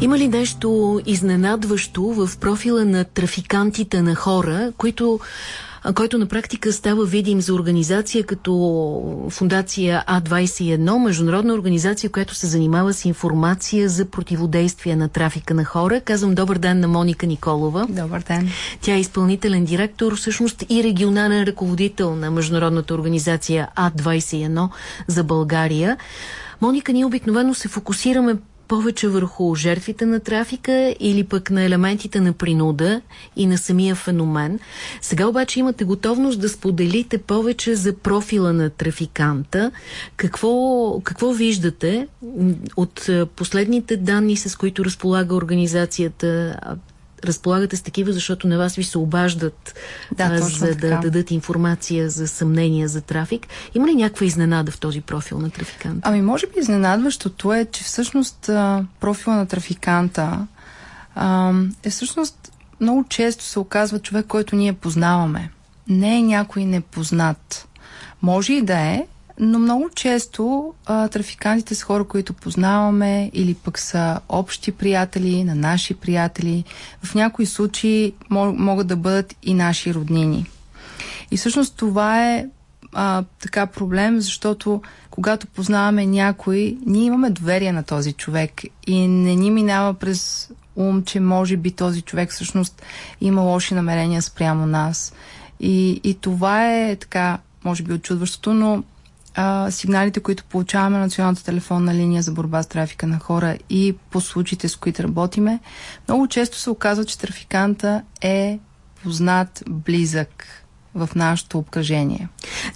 Има ли нещо изненадващо в профила на трафикантите на хора, които който на практика става видим за организация като фундация А21, международна организация, която се занимава с информация за противодействие на трафика на хора. Казвам добър ден на Моника Николова. Добър ден. Тя е изпълнителен директор, всъщност и регионален ръководител на международната организация А21 за България. Моника, ние обикновено се фокусираме повече върху жертвите на трафика или пък на елементите на принуда и на самия феномен. Сега обаче имате готовност да споделите повече за профила на трафиканта. Какво, какво виждате от последните данни, с които разполага организацията разполагате с такива, защото на вас ви се обаждат да, а, за така. да дадат информация за съмнения за трафик. Има ли някаква изненада в този профил на трафиканта? Ами може би изненадващото е, че всъщност профила на трафиканта а, е всъщност много често се оказва човек, който ние познаваме. Не е някой непознат. Може и да е, но много често а, трафикантите са хора, които познаваме или пък са общи приятели на наши приятели. В някои случаи могат да бъдат и наши роднини. И всъщност това е а, така проблем, защото когато познаваме някой, ние имаме доверие на този човек и не ни минава през ум, че може би този човек всъщност има лоши намерения спрямо нас. И, и това е така, може би очудващото, но а, сигналите, които получаваме на Националната телефонна линия за борба с трафика на хора и по случаите, с които работиме, много често се оказва, че трафиканта е познат, близък в нашето обкръжение.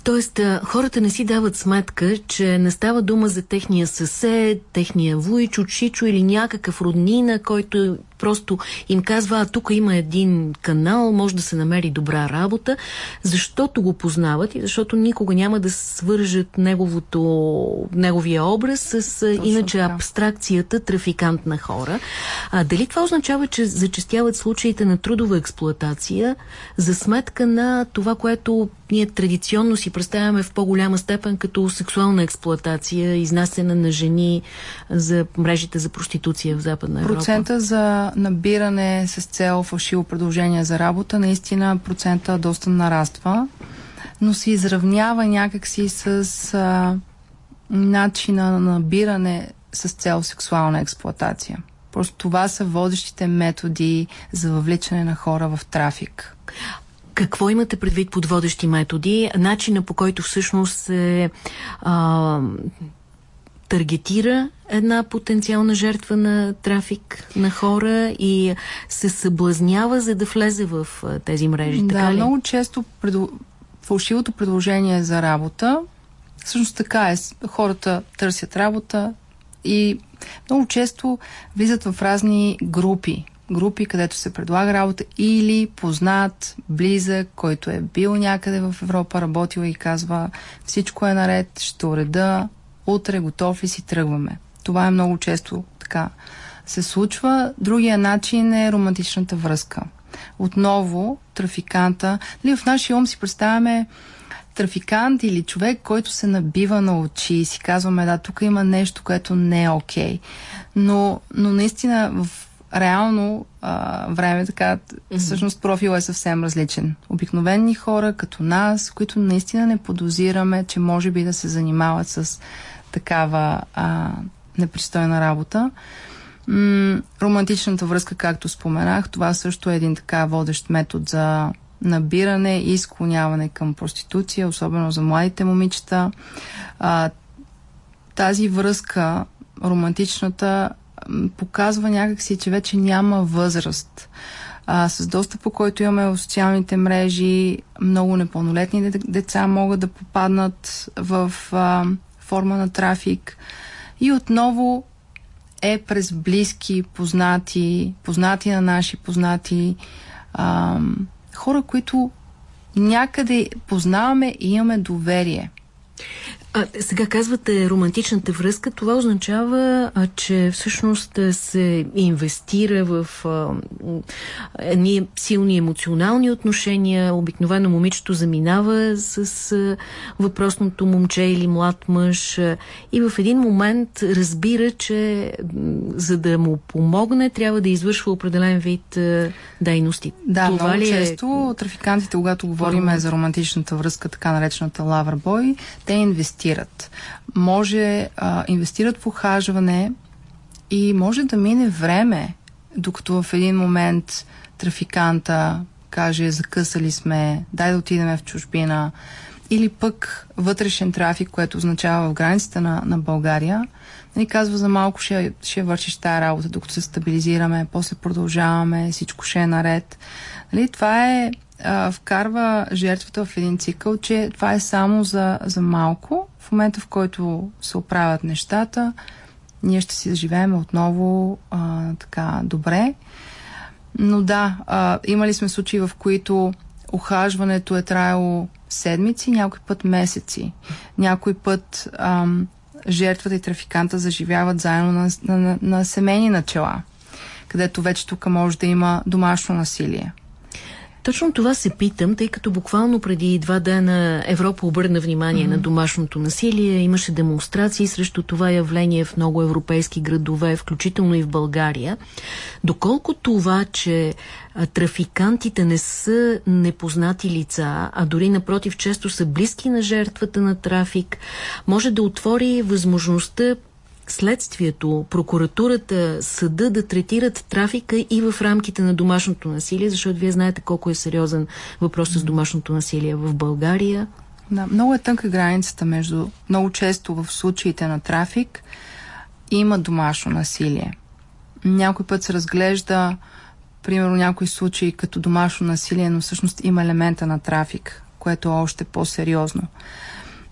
Тоест, хората не си дават сметка, че не става дума за техния съсед, техния вуйчо, чичо или някакъв роднина, който просто им казва, а тук има един канал, може да се намери добра работа, защото го познават и защото никога няма да свържат неговото, неговия образ с Точно иначе така. абстракцията трафикант на хора. А, дали това означава, че зачастяват случаите на трудова експлоатация за сметка на това, което ние традиционно си представяме в по-голяма степен като сексуална експлоатация, изнасяне на жени за мрежите за проституция в Западна Европа? Процента за набиране с цел фалшиво предложение за работа, наистина процента доста нараства, но се изравнява някакси с а, начина на набиране с цел сексуална експлоатация. Просто това са водещите методи за въвличане на хора в трафик. Какво имате предвид под водещи методи? Начина по който всъщност се а, таргетира една потенциална жертва на трафик на хора и се съблазнява, за да влезе в тези мрежи. Да, така ли? много често предо... фалшивото предложение за работа, всъщност така е, хората търсят работа и много често влизат в разни групи групи, където се предлага работа или познат, близък, който е бил някъде в Европа, работил и казва всичко е наред, ще уреда, утре готов ли си, тръгваме. Това е много често така се случва. Другия начин е романтичната връзка. Отново, трафиканта, нали, в нашия ум си представяме трафикант или човек, който се набива на очи и си казваме, да, тук има нещо, което не е окей. Okay. Но, но наистина в реално а, време, така, mm-hmm. всъщност профил е съвсем различен. Обикновени хора, като нас, които наистина не подозираме, че може би да се занимават с такава а, непристойна работа. М- романтичната връзка, както споменах, това също е един така водещ метод за набиране и склоняване към проституция, особено за младите момичета. А, тази връзка, романтичната, показва някакси, че вече няма възраст. А, с достъпа, който имаме в социалните мрежи, много непълнолетни деца могат да попаднат в а, форма на трафик. И отново е през близки, познати, познати на наши познати, а, хора, които някъде познаваме и имаме доверие. А, сега казвате романтичната връзка. Това означава, а, че всъщност се инвестира в а, едни силни емоционални отношения. Обикновено момичето заминава с а, въпросното момче или млад мъж а, и в един момент разбира, че за да му помогне, трябва да извършва определен вид а, дейности. Да, Това много ли е... често трафикантите, когато говорим за романтичната връзка, така наречената лавърбой, те инвестират инвестират. Може а, инвестират в ухажване и може да мине време, докато в един момент трафиканта каже закъсали сме, дай да отидем в чужбина, или пък вътрешен трафик, което означава в границата на, на България, нали, казва за малко ще, ще вършиш тази работа, докато се стабилизираме, после продължаваме, всичко ще е наред. Нали, това е а, вкарва жертвата в един цикъл, че това е само за, за малко. В момента, в който се оправят нещата, ние ще си заживеем отново а, така добре. Но да, а, имали сме случаи, в които ухажването е траяло седмици, някой път месеци. Някой път ам, жертвата и трафиканта заживяват заедно на, на, на семейни начала, където вече тук може да има домашно насилие. Точно това се питам, тъй като буквално преди два дена Европа обърна внимание mm -hmm. на домашното насилие. Имаше демонстрации срещу това явление в много европейски градове, включително и в България. Доколко това, че трафикантите не са непознати лица, а дори напротив често са близки на жертвата на трафик, може да отвори възможността следствието, прокуратурата, съда да третират трафика и в рамките на домашното насилие, защото вие знаете колко е сериозен въпрос с домашното насилие в България. Да, много е тънка границата между много често в случаите на трафик има домашно насилие. Някой път се разглежда примерно някои случаи като домашно насилие, но всъщност има елемента на трафик, което е още по-сериозно.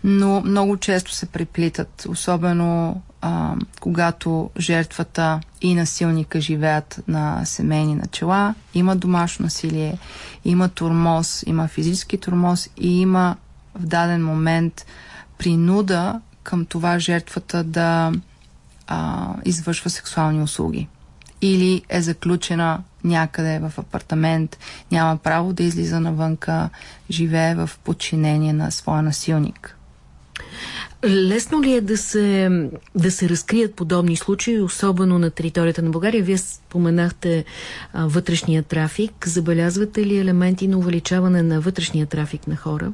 Но много често се приплитат, особено а, когато жертвата и насилника живеят на семейни начала, има домашно насилие, има турмоз, има физически турмоз и има в даден момент принуда към това жертвата да а, извършва сексуални услуги. Или е заключена някъде в апартамент, няма право да излиза навънка, живее в подчинение на своя насилник. Лесно ли е да се, да се разкрият подобни случаи, особено на територията на България? Вие споменахте а, вътрешния трафик. Забелязвате ли елементи на увеличаване на вътрешния трафик на хора?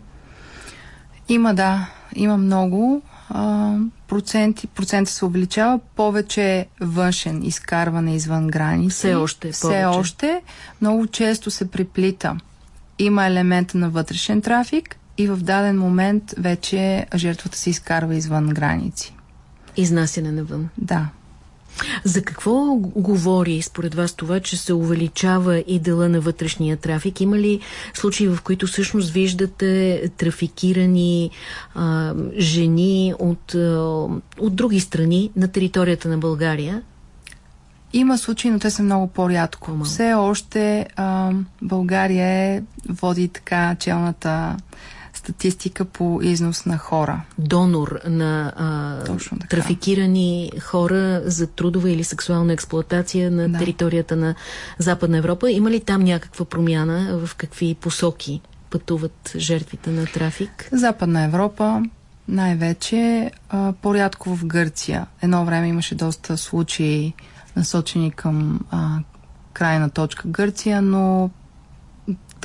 Има, да. Има много. А, проценти, процента се увеличава. Повече външен изкарване извън граници. Все още. Все повече. още. Много често се приплита. Има елемента на вътрешен трафик и в даден момент вече жертвата се изкарва извън граници. Изнасяне навън. Да. За какво говори според вас това, че се увеличава и дела на вътрешния трафик? Има ли случаи, в които всъщност виждате трафикирани а, жени от, а, от други страни на територията на България? Има случаи, но те са много по-рядко. Все още а, България е, води така челната статистика по износ на хора. Донор на а, трафикирани хора за трудова или сексуална експлоатация на да. територията на Западна Европа. Има ли там някаква промяна? В какви посоки пътуват жертвите на трафик? Западна Европа, най-вече по-рядко в Гърция. Едно време имаше доста случаи насочени към а, крайна точка Гърция, но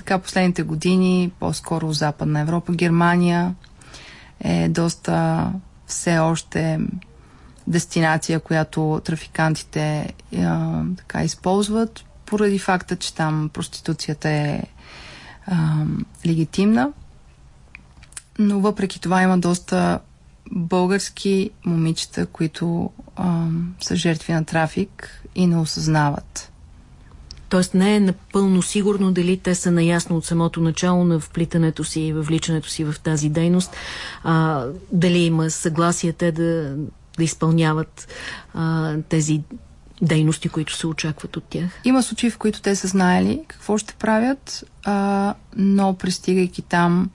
така последните години, по-скоро Западна Европа, Германия е доста все още дестинация, която трафикантите а, така използват, поради факта, че там проституцията е а, легитимна. Но въпреки това има доста български момичета, които а, са жертви на трафик и не осъзнават. Тоест не е напълно сигурно дали те са наясно от самото начало на вплитането си и въвличането си в тази дейност, а, дали има съгласие те да, да изпълняват а, тези дейности, които се очакват от тях? Има случаи, в които те са знаели какво ще правят, а, но пристигайки там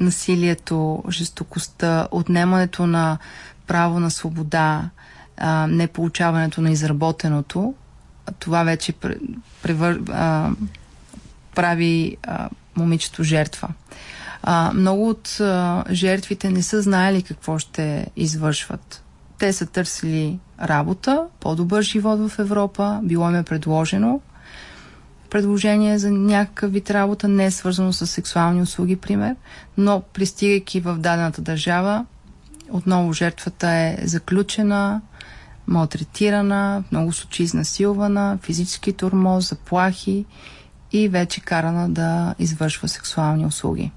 насилието, жестокостта, отнемането на право на свобода, а, не получаването на изработеното, това вече превър, а, прави а, момичето жертва. А, много от а, жертвите не са знаели какво ще извършват. Те са търсили работа, по-добър живот в Европа, било им е предложено. Предложение за някакъв вид работа не е свързано с сексуални услуги, пример, но пристигайки в дадената държава, отново жертвата е заключена, малтретирана, много случаи изнасилвана, физически тормоз, заплахи и вече карана да извършва сексуални услуги.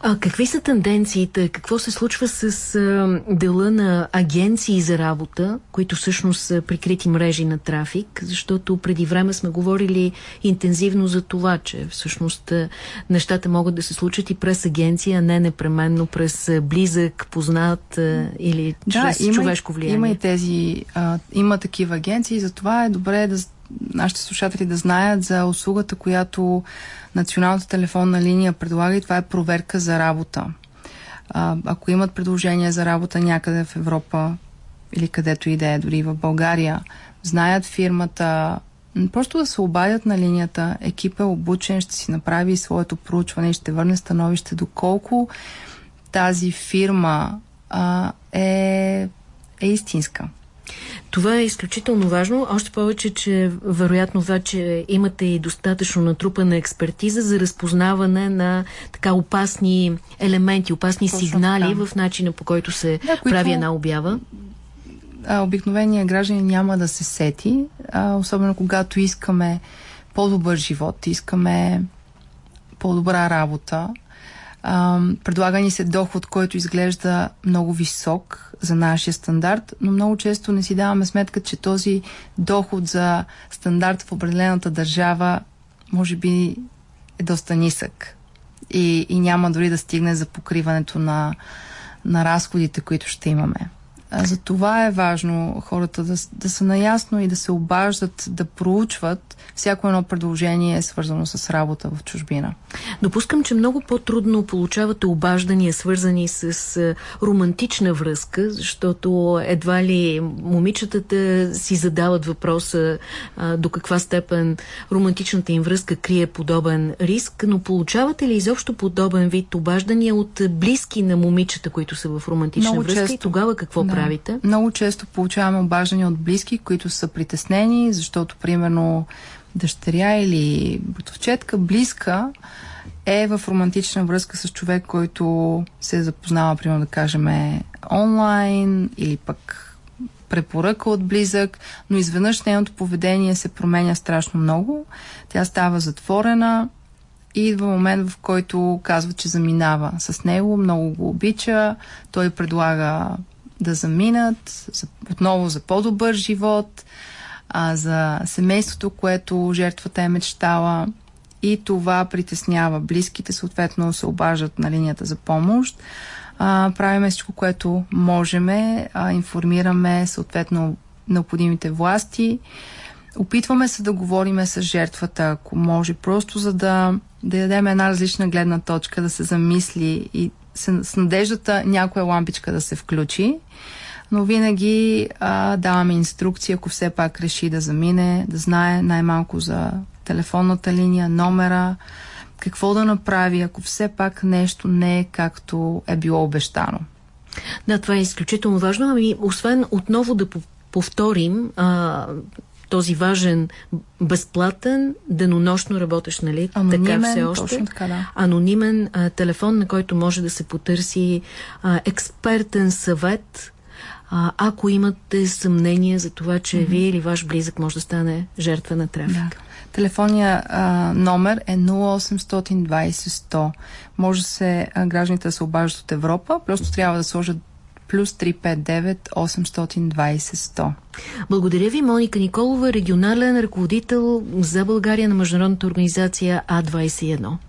А какви са тенденциите? Какво се случва с а, дела на агенции за работа, които всъщност са прикрити мрежи на трафик? Защото преди време сме говорили интензивно за това, че всъщност нещата могат да се случат и през агенция, а не непременно през близък, познат а, или да, чрез има, човешко влияние. Има и тези, а, има такива агенции, затова е добре да нашите слушатели да знаят за услугата, която Националната телефонна линия предлага и това е проверка за работа. А, ако имат предложение за работа някъде в Европа или където и да е, дори в България, знаят фирмата, просто да се обадят на линията, екип е обучен, ще си направи своето проучване и ще върне становище доколко тази фирма а, е, е истинска. Това е изключително важно, още повече, че вероятно вече имате и достатъчно натрупана експертиза за разпознаване на така опасни елементи, опасни Точно сигнали така. в начина по който се да, които... прави една обява. А, обикновения гражданин няма да се сети, а, особено когато искаме по-добър живот, искаме по-добра работа. Предлага ни се доход, който изглежда много висок за нашия стандарт, но много често не си даваме сметка, че този доход за стандарт в определената държава може би е доста нисък и, и няма дори да стигне за покриването на, на разходите, които ще имаме. За това е важно хората да, да са наясно и да се обаждат, да проучват всяко едно предложение, свързано с работа в чужбина. Допускам, че много по-трудно получавате обаждания, свързани с романтична връзка, защото едва ли момичетата си задават въпроса а, до каква степен романтичната им връзка крие подобен риск, но получавате ли изобщо подобен вид обаждания от близки на момичета, които са в романтична много връзка често. и тогава какво да правите? Много често получаваме обаждания от близки, които са притеснени, защото, примерно, дъщеря или братовчетка, близка, е в романтична връзка с човек, който се е запознава, примерно да кажем, онлайн или пък препоръка от близък, но изведнъж нейното поведение се променя страшно много. Тя става затворена и идва момент, в който казва, че заминава с него, много го обича, той предлага да заминат за, отново за по-добър живот, а, за семейството, което жертвата е мечтала и това притеснява близките, съответно се обаждат на линията за помощ. А, правиме всичко, което можеме, а, информираме съответно необходимите власти. Опитваме се да говориме с жертвата, ако може, просто за да, да дадем една различна гледна точка, да се замисли и с надеждата някоя лампичка да се включи, но винаги а, даваме инструкции, ако все пак реши да замине, да знае най-малко за телефонната линия, номера, какво да направи, ако все пак нещо не е както е било обещано. Да, това е изключително важно. Ами, освен отново да повторим а, този важен, безплатен, денонощно работещ, нали? Анонимен, така все още. Точно така, да. Анонимен а, телефон, на който може да се потърси а, експертен съвет, а, ако имате съмнение за това, че mm -hmm. вие или ваш близък може да стане жертва на трафик. Да. Телефонния а, номер е 0820 100. Може се а, гражданите да се обаждат от Европа, просто трябва да сложат плюс 359 820 100. Благодаря ви, Моника Николова, регионален ръководител за България на Международната организация А21.